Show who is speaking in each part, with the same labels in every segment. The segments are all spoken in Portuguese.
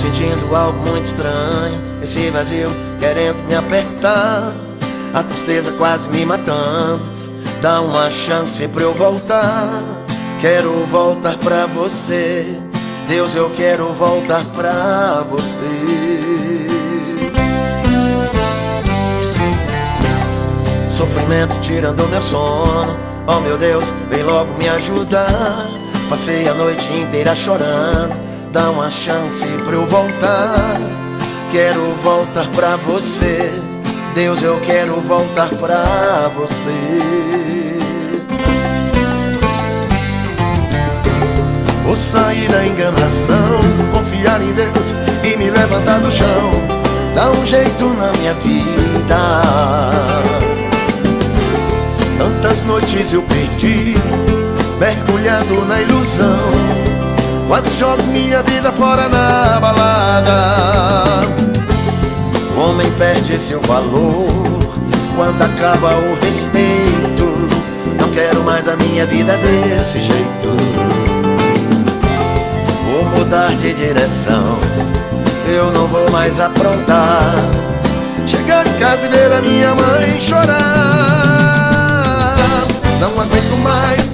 Speaker 1: sentindo algo muito estranho. Esse vazio querendo me apertar. A tristeza quase me matando. Dá uma chance pra eu voltar. Quero voltar pra você. Deus, eu quero voltar pra você. Sofrimento tirando meu sono. Oh meu Deus, vem logo me ajudar. Passei a noite inteira chorando. Dá uma chance pra eu voltar. Quero voltar pra você. Deus, eu quero voltar pra você. Vou sair da enganação, confiar em Deus e me levantar do chão. Dá um jeito na minha vida. Tantas noites eu perdi, mergulhado na ilusão. Quase jogo minha vida fora na balada. O homem perde seu valor quando acaba o respeito. Não quero mais a minha vida desse jeito mudar de direção Eu não vou mais aprontar Chegar em casa e ver a minha mãe chorar Não aguento mais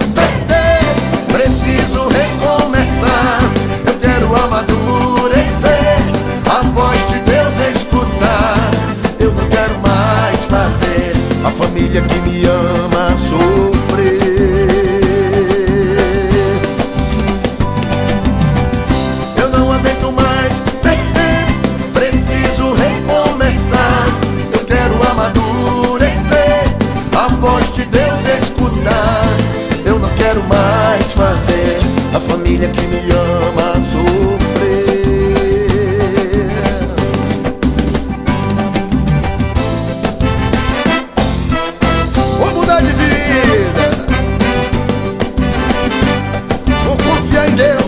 Speaker 1: que me ama sofrer. Vou mudar de vida. Vou confiar em Deus.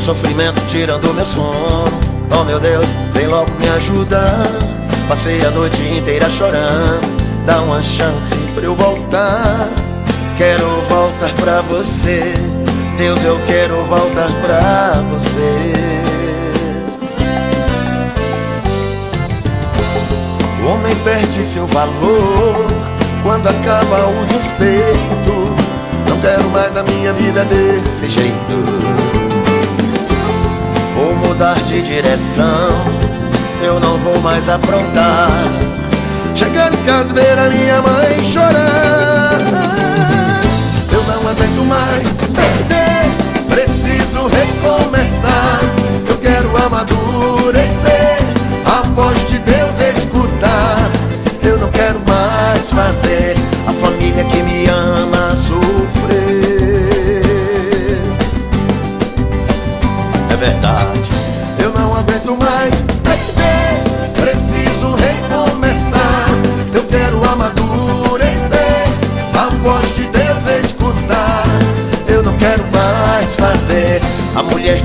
Speaker 1: Sofrimento tirando meu sono Oh meu Deus, vem logo me ajudar. Passei a noite inteira chorando. Dá uma chance pra eu voltar. Quero voltar pra você. Deus, eu quero voltar pra você. O homem perde seu valor Quando acaba o respeito Não quero mais a minha vida desse jeito mudar de direção. Eu não vou mais aprontar. Chegar em casa ver a minha mãe chorar Eu não aguento mais perder. Preciso recomeçar. Eu quero amadurecer. A voz de Deus escutar. Eu não quero mais fazer A família que me ama sofrer. É verdade aguento mais perder Preciso recomeçar. Eu quero amadurecer A voz de Deus escutar. Eu não quero mais fazer. A mulher